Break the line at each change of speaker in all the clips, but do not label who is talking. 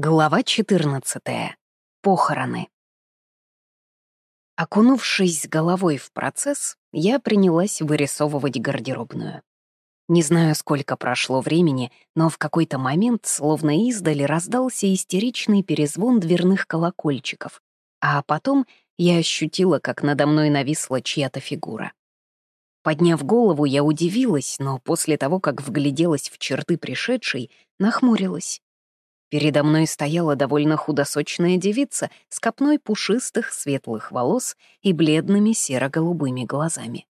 Глава 14. Похороны. Окунувшись головой в процесс, я принялась вырисовывать гардеробную. Не знаю, сколько прошло времени, но в какой-то момент, словно издали, раздался истеричный перезвон дверных колокольчиков, а потом я ощутила, как надо мной нависла чья-то фигура. Подняв голову, я удивилась, но после того, как вгляделась в черты пришедшей, нахмурилась. Передо мной стояла довольно худосочная девица с копной пушистых светлых волос и бледными серо-голубыми глазами.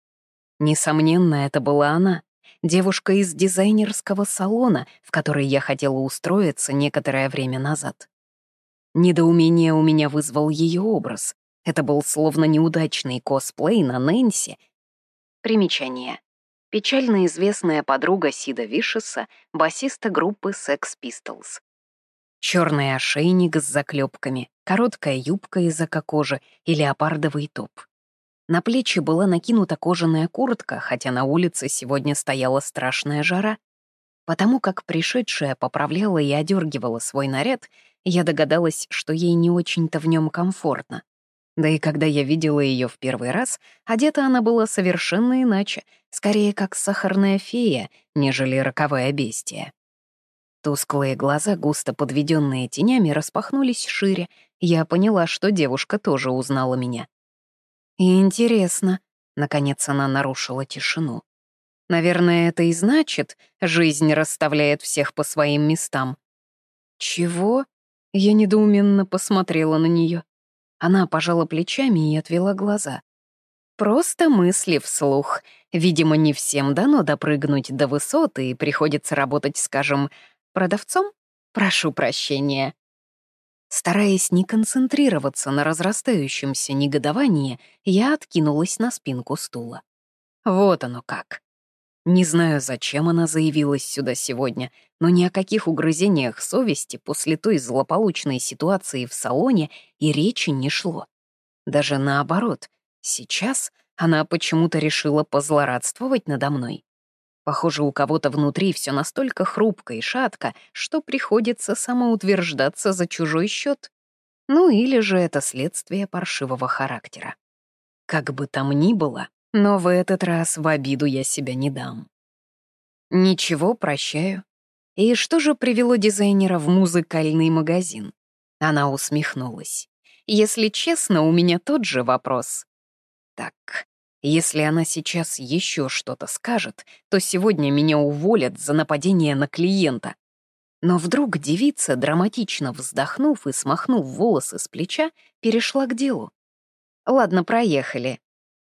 Несомненно, это была она, девушка из дизайнерского салона, в который я хотела устроиться некоторое время назад. Недоумение у меня вызвал ее образ. Это был словно неудачный косплей на Нэнси. Примечание. Печально известная подруга Сида Вишеса, басиста группы Sex Pistols. Черный ошейник с заклепками, короткая юбка из кожи и леопардовый топ. На плечи была накинута кожаная куртка, хотя на улице сегодня стояла страшная жара. Потому как пришедшая поправляла и одергивала свой наряд, я догадалась, что ей не очень-то в нем комфортно. Да и когда я видела ее в первый раз, одета она была совершенно иначе, скорее как сахарная фея, нежели роковое бестия. Тусклые глаза, густо подведенные тенями, распахнулись шире. Я поняла, что девушка тоже узнала меня. «Интересно», — наконец она нарушила тишину. «Наверное, это и значит, жизнь расставляет всех по своим местам». «Чего?» — я недоуменно посмотрела на нее. Она пожала плечами и отвела глаза. Просто мысли вслух. Видимо, не всем дано допрыгнуть до высоты, и приходится работать, скажем, Продавцом? Прошу прощения. Стараясь не концентрироваться на разрастающемся негодовании, я откинулась на спинку стула. Вот оно как. Не знаю, зачем она заявилась сюда сегодня, но ни о каких угрызениях совести после той злополучной ситуации в салоне и речи не шло. Даже наоборот, сейчас она почему-то решила позлорадствовать надо мной. Похоже, у кого-то внутри все настолько хрупко и шатко, что приходится самоутверждаться за чужой счет. Ну или же это следствие паршивого характера. Как бы там ни было, но в этот раз в обиду я себя не дам. Ничего, прощаю. И что же привело дизайнера в музыкальный магазин? Она усмехнулась. Если честно, у меня тот же вопрос. Так, если она сейчас еще что-то скажет, то сегодня меня уволят за нападение на клиента. Но вдруг девица, драматично вздохнув и смахнув волосы с плеча, перешла к делу. «Ладно, проехали.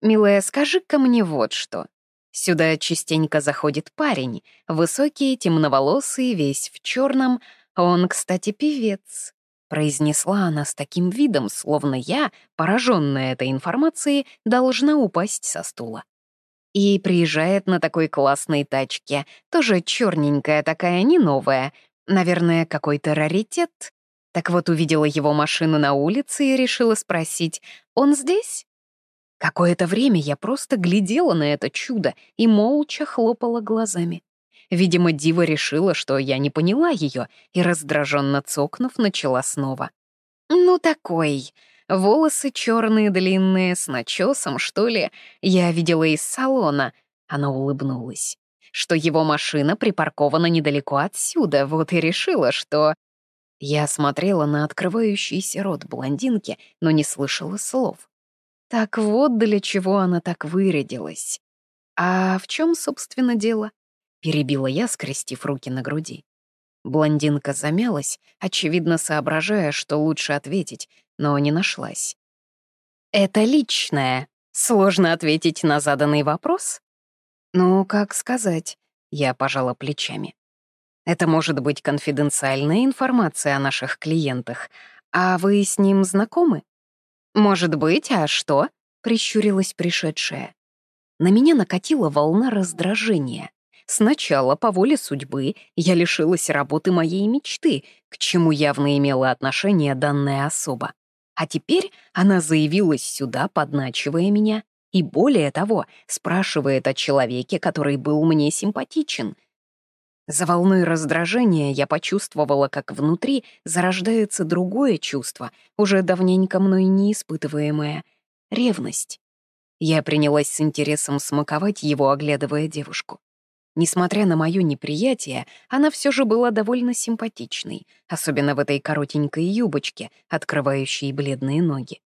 Милая, скажи-ка мне вот что. Сюда частенько заходит парень, высокий, темноволосый, весь в черном. Он, кстати, певец произнесла она с таким видом, словно я, пораженная этой информацией, должна упасть со стула. И приезжает на такой классной тачке, тоже черненькая такая, не новая, наверное, какой-то раритет. Так вот, увидела его машину на улице и решила спросить, «Он здесь?» Какое-то время я просто глядела на это чудо и молча хлопала глазами. Видимо, Дива решила, что я не поняла ее, и, раздраженно цокнув, начала снова. «Ну, такой. Волосы черные, длинные, с начесом, что ли. Я видела из салона». Она улыбнулась. «Что его машина припаркована недалеко отсюда, вот и решила, что...» Я смотрела на открывающийся рот блондинки, но не слышала слов. Так вот для чего она так вырядилась. А в чем, собственно, дело? Перебила я, скрестив руки на груди. Блондинка замялась, очевидно соображая, что лучше ответить, но не нашлась. «Это личное. Сложно ответить на заданный вопрос?» «Ну, как сказать?» — я пожала плечами. «Это может быть конфиденциальная информация о наших клиентах. А вы с ним знакомы?» «Может быть, а что?» — прищурилась пришедшая. На меня накатила волна раздражения. Сначала, по воле судьбы, я лишилась работы моей мечты, к чему явно имела отношение данная особа. А теперь она заявилась сюда, подначивая меня, и более того, спрашивает о человеке, который был мне симпатичен. За волной раздражения я почувствовала, как внутри зарождается другое чувство, уже давненько мной не испытываемое — ревность. Я принялась с интересом смаковать его, оглядывая девушку. Несмотря на мое неприятие, она все же была довольно симпатичной, особенно в этой коротенькой юбочке, открывающей бледные ноги.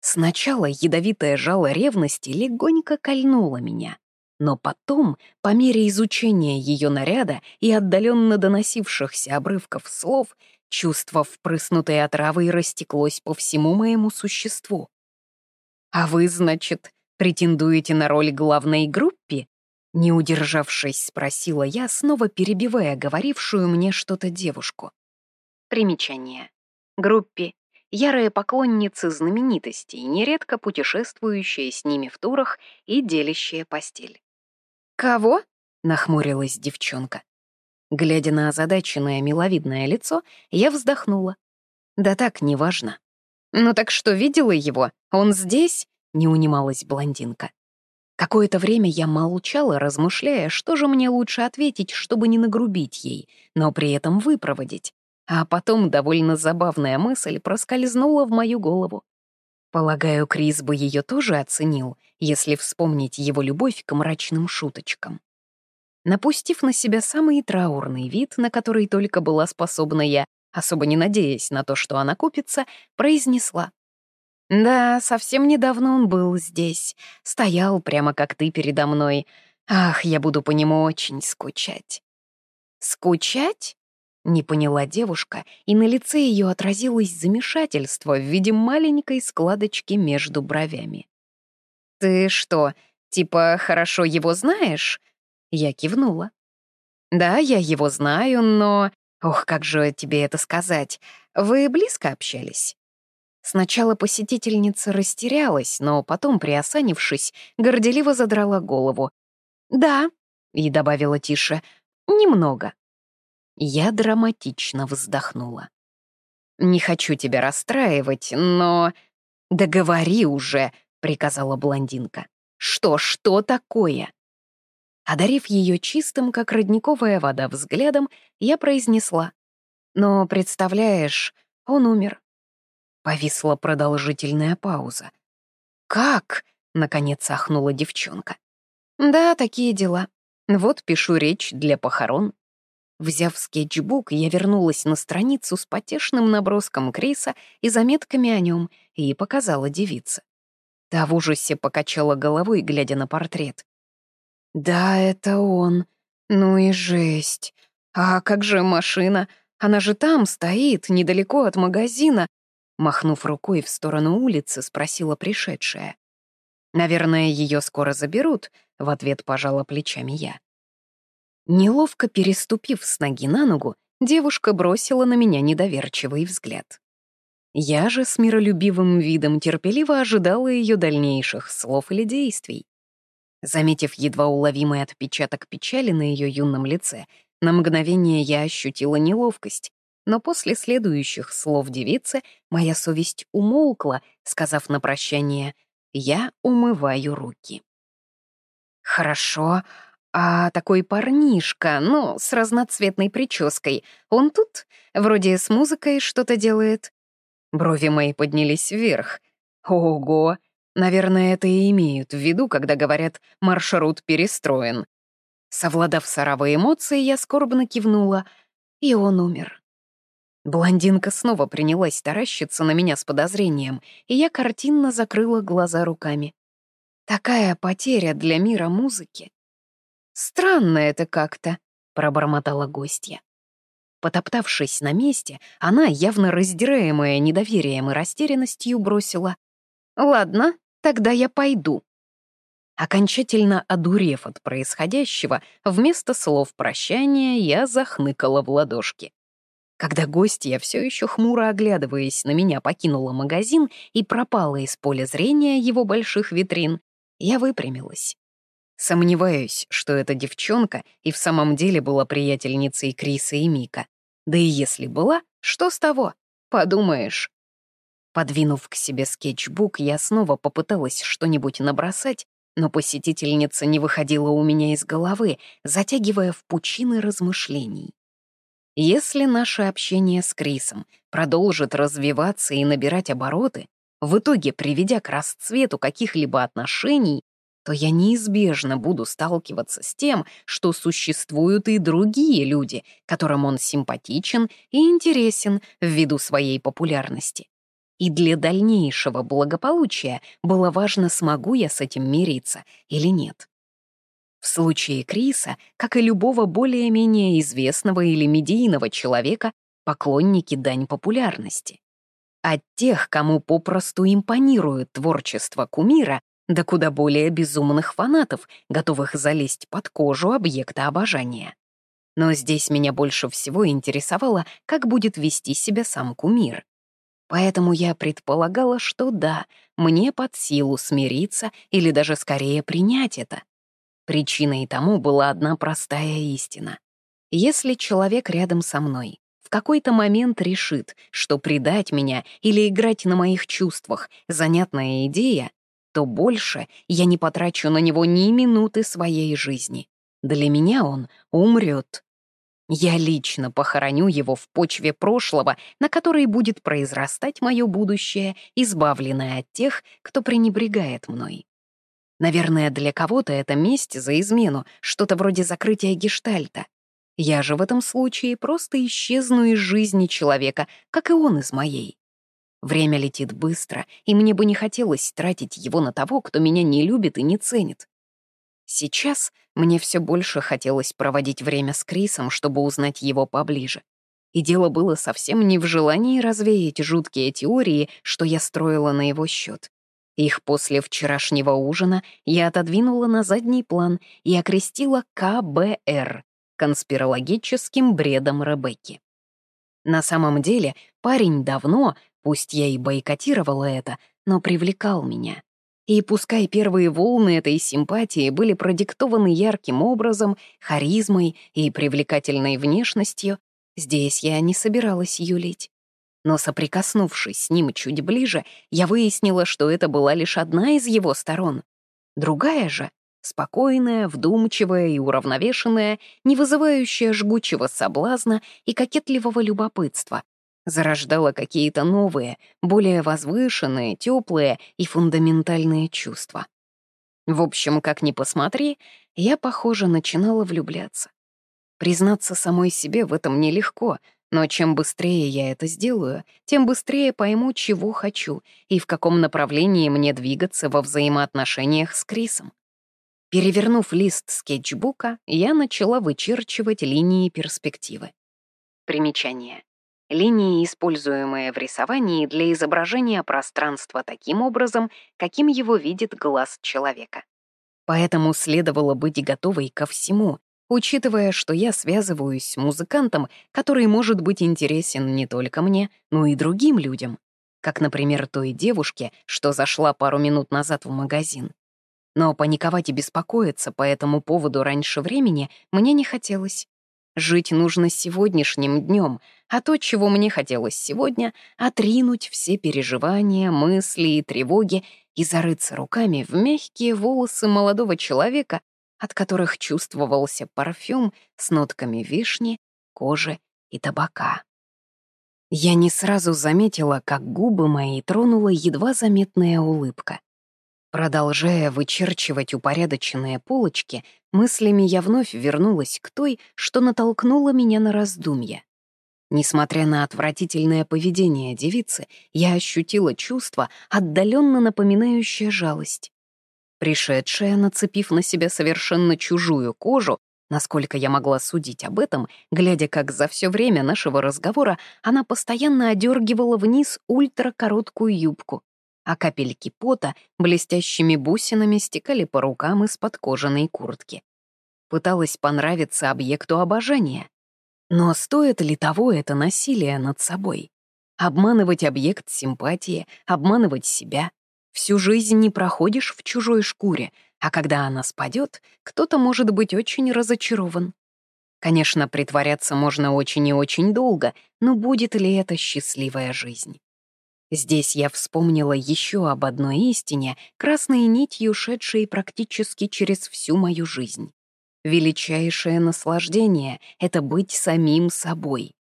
Сначала ядовитое жало ревности легонько кольнуло меня. Но потом, по мере изучения ее наряда и отдаленно доносившихся обрывков слов, чувство впрыснутой отравой растеклось по всему моему существу. «А вы, значит, претендуете на роль главной группе?» Не удержавшись, спросила я, снова перебивая говорившую мне что-то девушку. Примечание. Группе ярые поклонницы знаменитостей, нередко путешествующие с ними в турах и делящие постель. «Кого?» — нахмурилась девчонка. Глядя на озадаченное миловидное лицо, я вздохнула. «Да так, неважно». «Ну так что, видела его? Он здесь?» — не унималась блондинка. Какое-то время я молчала, размышляя, что же мне лучше ответить, чтобы не нагрубить ей, но при этом выпроводить. А потом довольно забавная мысль проскользнула в мою голову. Полагаю, Крис бы ее тоже оценил, если вспомнить его любовь к мрачным шуточкам. Напустив на себя самый траурный вид, на который только была способна я, особо не надеясь на то, что она купится, произнесла. «Да, совсем недавно он был здесь, стоял прямо как ты передо мной. Ах, я буду по нему очень скучать». «Скучать?» Не поняла девушка, и на лице ее отразилось замешательство в виде маленькой складочки между бровями. «Ты что, типа хорошо его знаешь?» Я кивнула. «Да, я его знаю, но... Ох, как же тебе это сказать? Вы близко общались?» Сначала посетительница растерялась, но потом, приосанившись, горделиво задрала голову. «Да», — и добавила тише, — «немного». Я драматично вздохнула. «Не хочу тебя расстраивать, но...» «Да говори уже!» — приказала блондинка. «Что, что такое?» Одарив ее чистым, как родниковая вода, взглядом, я произнесла. «Но, представляешь, он умер». Повисла продолжительная пауза. «Как?» — наконец ахнула девчонка. «Да, такие дела. Вот пишу речь для похорон. Взяв скетчбук, я вернулась на страницу с потешным наброском Криса и заметками о нем и показала девице. Та в ужасе покачала головой, глядя на портрет. «Да, это он. Ну и жесть. А как же машина? Она же там стоит, недалеко от магазина». Махнув рукой в сторону улицы, спросила пришедшая. «Наверное, ее скоро заберут», — в ответ пожала плечами я. Неловко переступив с ноги на ногу, девушка бросила на меня недоверчивый взгляд. Я же с миролюбивым видом терпеливо ожидала ее дальнейших слов или действий. Заметив едва уловимый отпечаток печали на ее юном лице, на мгновение я ощутила неловкость, но после следующих слов девицы моя совесть умолкла, сказав на прощание «Я умываю руки». «Хорошо, а такой парнишка, ну, с разноцветной прической, он тут? Вроде с музыкой что-то делает. Брови мои поднялись вверх. Ого! Наверное, это и имеют в виду, когда говорят «маршрут перестроен». Совладав с эмоций, я скорбно кивнула, и он умер. Блондинка снова принялась таращиться на меня с подозрением, и я картинно закрыла глаза руками. Такая потеря для мира музыки. «Странно это как-то», — пробормотала гостья. Потоптавшись на месте, она, явно раздираемая недоверием и растерянностью, бросила. «Ладно, тогда я пойду». Окончательно одурев от происходящего, вместо слов прощания я захныкала в ладошки. Когда гостья, все еще хмуро оглядываясь на меня, покинула магазин и пропала из поля зрения его больших витрин, я выпрямилась. Сомневаюсь, что эта девчонка и в самом деле была приятельницей Криса и Мика. Да и если была, что с того? Подумаешь. Подвинув к себе скетчбук, я снова попыталась что-нибудь набросать, Но посетительница не выходила у меня из головы, затягивая в пучины размышлений. Если наше общение с Крисом продолжит развиваться и набирать обороты, в итоге приведя к расцвету каких-либо отношений, то я неизбежно буду сталкиваться с тем, что существуют и другие люди, которым он симпатичен и интересен ввиду своей популярности. И для дальнейшего благополучия было важно, смогу я с этим мириться или нет. В случае Криса, как и любого более-менее известного или медийного человека, поклонники дань популярности. От тех, кому попросту импонирует творчество кумира, до куда более безумных фанатов, готовых залезть под кожу объекта обожания. Но здесь меня больше всего интересовало, как будет вести себя сам кумир. Поэтому я предполагала, что да, мне под силу смириться или даже скорее принять это. Причиной тому была одна простая истина. Если человек рядом со мной в какой-то момент решит, что предать меня или играть на моих чувствах — занятная идея, то больше я не потрачу на него ни минуты своей жизни. Для меня он умрет. Я лично похороню его в почве прошлого, на которой будет произрастать мое будущее, избавленное от тех, кто пренебрегает мной. Наверное, для кого-то это месть за измену, что-то вроде закрытия гештальта. Я же в этом случае просто исчезну из жизни человека, как и он из моей. Время летит быстро, и мне бы не хотелось тратить его на того, кто меня не любит и не ценит. Сейчас мне все больше хотелось проводить время с Крисом, чтобы узнать его поближе. И дело было совсем не в желании развеять жуткие теории, что я строила на его счет. Их после вчерашнего ужина я отодвинула на задний план и окрестила КБР — конспирологическим бредом Ребекки. На самом деле парень давно, Пусть я и бойкотировала это, но привлекал меня. И пускай первые волны этой симпатии были продиктованы ярким образом, харизмой и привлекательной внешностью, здесь я не собиралась юлить. Но соприкоснувшись с ним чуть ближе, я выяснила, что это была лишь одна из его сторон. Другая же, спокойная, вдумчивая и уравновешенная, не вызывающая жгучего соблазна и кокетливого любопытства, зарождала какие-то новые, более возвышенные, теплые и фундаментальные чувства. В общем, как ни посмотри, я, похоже, начинала влюбляться. Признаться самой себе в этом нелегко, но чем быстрее я это сделаю, тем быстрее пойму, чего хочу и в каком направлении мне двигаться во взаимоотношениях с Крисом. Перевернув лист скетчбука, я начала вычерчивать линии перспективы. Примечание линии, используемые в рисовании для изображения пространства таким образом, каким его видит глаз человека. Поэтому следовало быть готовой ко всему, учитывая, что я связываюсь с музыкантом, который может быть интересен не только мне, но и другим людям, как, например, той девушке, что зашла пару минут назад в магазин. Но паниковать и беспокоиться по этому поводу раньше времени мне не хотелось. Жить нужно сегодняшним днем, а то, чего мне хотелось сегодня, отринуть все переживания, мысли и тревоги и зарыться руками в мягкие волосы молодого человека, от которых чувствовался парфюм с нотками вишни, кожи и табака. Я не сразу заметила, как губы мои тронула едва заметная улыбка. Продолжая вычерчивать упорядоченные полочки, мыслями я вновь вернулась к той, что натолкнула меня на раздумья. Несмотря на отвратительное поведение девицы, я ощутила чувство, отдаленно напоминающее жалость. Пришедшая, нацепив на себя совершенно чужую кожу, насколько я могла судить об этом, глядя, как за все время нашего разговора она постоянно одергивала вниз ультракороткую юбку, а капельки пота блестящими бусинами стекали по рукам из-под кожаной куртки. Пыталась понравиться объекту обожания. Но стоит ли того это насилие над собой? Обманывать объект симпатии, обманывать себя. Всю жизнь не проходишь в чужой шкуре, а когда она спадет, кто-то может быть очень разочарован. Конечно, притворяться можно очень и очень долго, но будет ли это счастливая жизнь? Здесь я вспомнила еще об одной истине, красной нитью шедшей практически через всю мою жизнь. Величайшее наслаждение — это быть самим собой.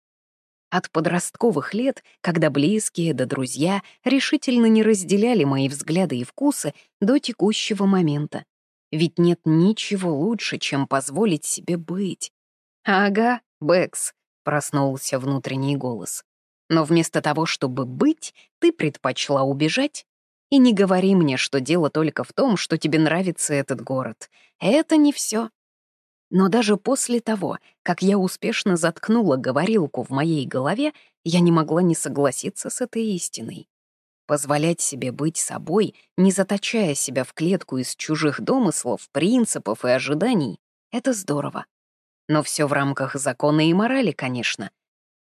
От подростковых лет, когда близкие да друзья решительно не разделяли мои взгляды и вкусы, до текущего момента. Ведь нет ничего лучше, чем позволить себе быть. «Ага, Бэкс», — проснулся внутренний голос. «Но вместо того, чтобы быть, ты предпочла убежать? И не говори мне, что дело только в том, что тебе нравится этот город. Это не все. Но даже после того, как я успешно заткнула говорилку в моей голове, я не могла не согласиться с этой истиной. Позволять себе быть собой, не заточая себя в клетку из чужих домыслов, принципов и ожиданий — это здорово. Но все в рамках закона и морали, конечно.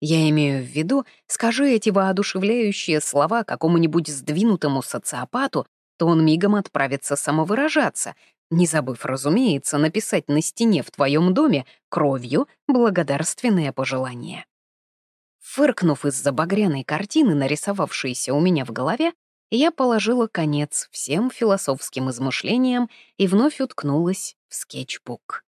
Я имею в виду, скажи эти воодушевляющие слова какому-нибудь сдвинутому социопату, то он мигом отправится самовыражаться, не забыв, разумеется, написать на стене в твоем доме кровью благодарственные пожелания. Фыркнув из-за багряной картины, нарисовавшейся у меня в голове, я положила конец всем философским измышлениям и вновь уткнулась в скетчбук.